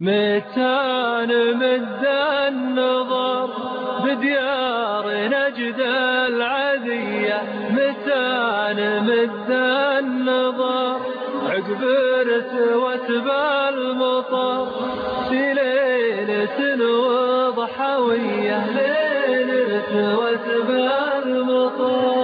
متى نمد النظر بديار نجد العذية. متى نمد النظر عقب رتوة المطر. في ليلة وضحوية ليلة رتوة المطر.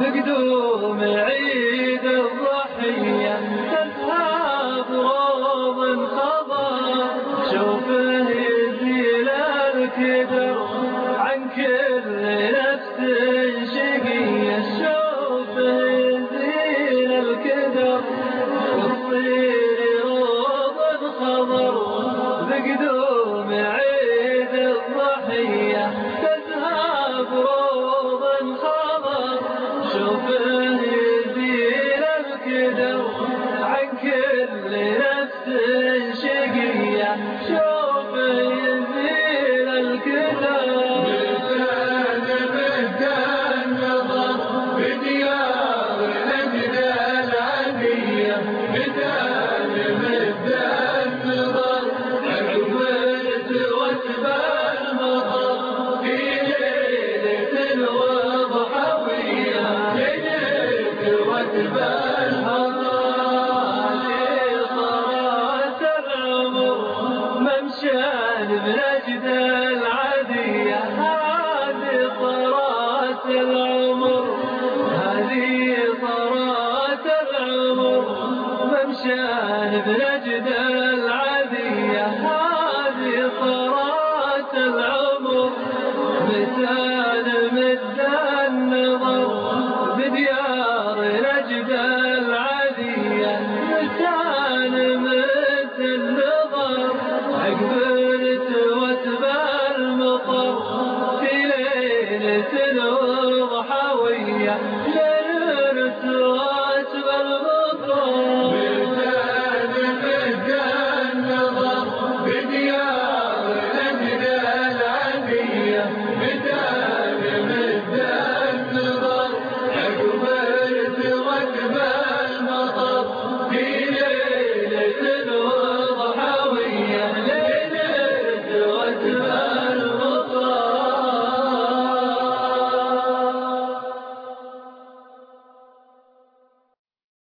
بقدوم عيد الضحية تذهب روض خضر شوفه يزيل الكدر عن كل نفس شقية شوفه يزيل الكدر كل نفس شقية ممشان بنجد العادية هذه طرات العمر. هذه طرات العمر. ممشان بنجد